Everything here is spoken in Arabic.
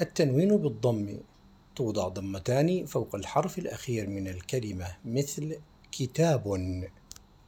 التنوين بالضم توضع ضمتان فوق الحرف الأخير من الكلمة مثل كتاب.